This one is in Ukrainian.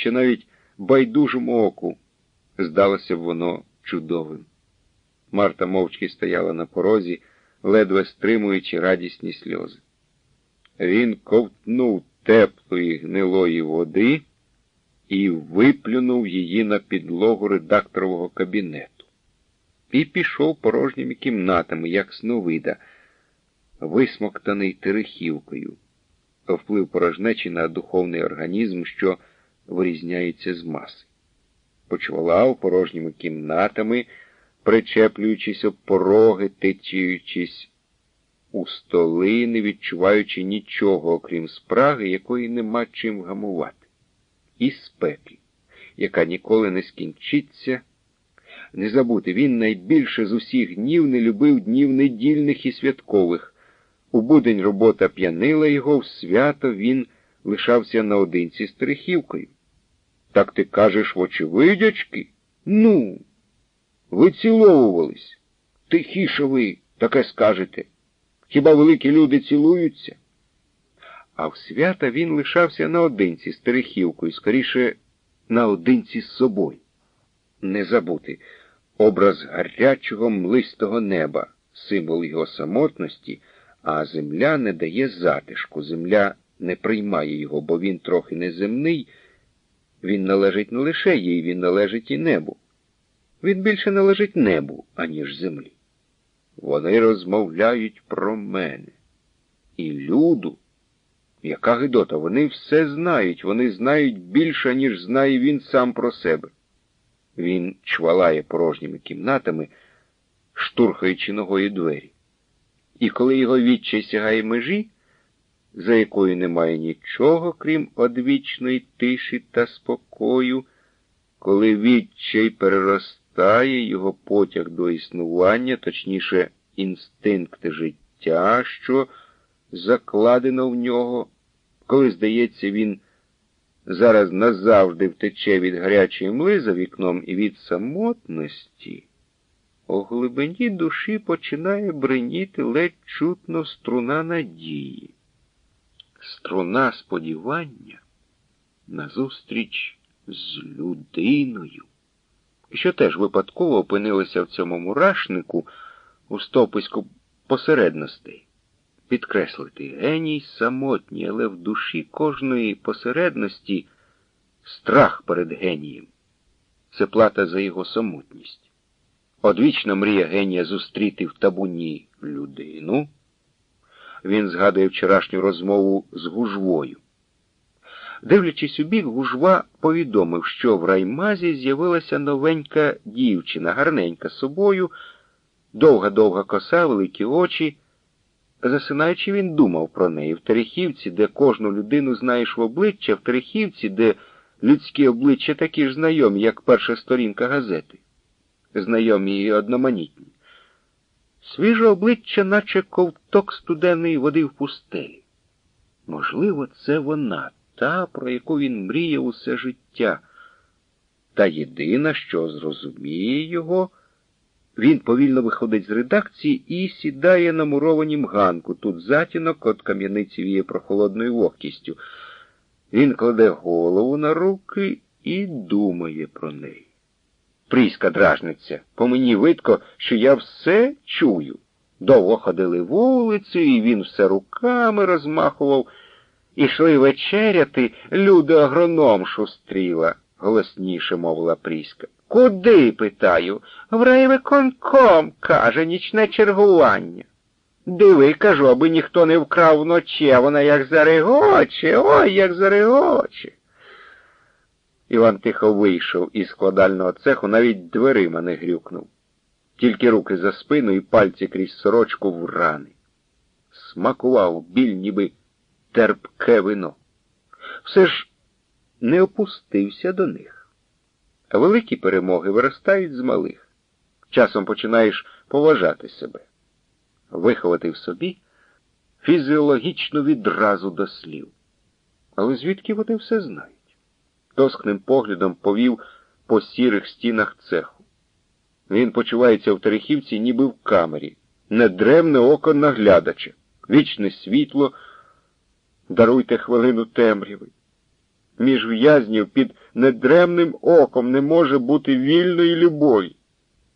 чи навіть байдужому оку. Здалося б воно чудовим. Марта мовчки стояла на порозі, ледве стримуючи радісні сльози. Він ковтнув теплої гнилої води і виплюнув її на підлогу редакторового кабінету. І пішов порожніми кімнатами, як сновида, висмоктаний терехівкою, вплив порожнечі на духовний організм, що вирізняється з маси. Почвалав порожніми кімнатами, причеплюючись об пороги, течіючись у столи, не відчуваючи нічого, окрім спраги, якої нема чим гамувати і спеки, яка ніколи не скінчиться. Не забути, він найбільше з усіх днів не любив днів недільних і святкових. У будень робота п'янила його, в свято він лишався наодинці з Терехівкою. Так ти кажеш, вочевидячки? Ну, ви ціловувались. Тихіше ви таке скажете. Хіба великі люди цілуються? А в свята він лишався наодинці з Терехівкою, скоріше наодинці з собою. Не забути образ гарячого млистого неба, символ його самотності, а земля не дає затишку, земля не приймає його, бо він трохи неземний, він належить не лише їй, він належить і небу. Він більше належить небу, аніж землі. Вони розмовляють про мене. І люду. Яка Гидота? Вони все знають, вони знають більше, ніж знає він сам про себе. Він чвалає порожніми кімнатами, штурхаючи ногою двері. І коли його відчай сягає межі, за якою немає нічого, крім одвічної тиші та спокою, коли відчай переростає його потяг до існування, точніше, інстинкт життя, що закладено в нього, коли, здається, він зараз назавжди втече від гарячої мли за вікном і від самотності, у глибині душі починає бреніти ледь чутно струна надії, струна сподівання назустріч з людиною, що теж випадково опинилася в цьому мурашнику у стопиську посередностей підкреслити геній самотній, але в душі кожної посередності страх перед генієм. Це плата за його самотність. Одвічна мрія генія зустріти в табуні людину. Він згадує вчорашню розмову з гужвою. Дивлячись у бік, гужва повідомив, що в раймазі з'явилася новенька дівчина, гарненька собою, довга-довга коса, великі очі. Засинаючи, він думав про неї в Терехівці, де кожну людину знаєш в обличчя, в Терехівці, де людські обличчя такі ж знайомі, як перша сторінка газети, знайомі і одноманітні. Свіже обличчя, наче ковток студенної води в пустелі. Можливо, це вона, та, про яку він мріяв усе життя, та єдина, що зрозуміє його. Він повільно виходить з редакції і сідає на мурованім ганку. Тут затінок от кам'яниці віє прохолодною вогкістю. Він кладе голову на руки і думає про неї. Пріська дражниця, по мені видко, що я все чую. Довго ходили вулицею, і він все руками розмахував. Ішли вечеряти, люди агроном шустріла, голосніше мовила Пріська. Куди, питаю? В райвиконком, каже, нічне чергування. Диви, кажу, аби ніхто не вкрав вночі, а вона як зарегоче, ой, як зарегоче. Іван тихо вийшов із складального цеху, навіть дверима не грюкнув. Тільки руки за спину і пальці крізь сорочку в рани. Смакував біль, ніби терпке вино. Все ж не опустився до них. Великі перемоги виростають з малих. Часом починаєш поважати себе, виховати в собі фізіологічну відразу до слів. Але звідки вони все знають? Тоскним поглядом повів по сірих стінах цеху. Він почувається в Терехівці, ніби в камері, недремне око наглядача, вічне світло, даруйте хвилину темряви. між в'язнів під недремним оком не може бути вільної любові.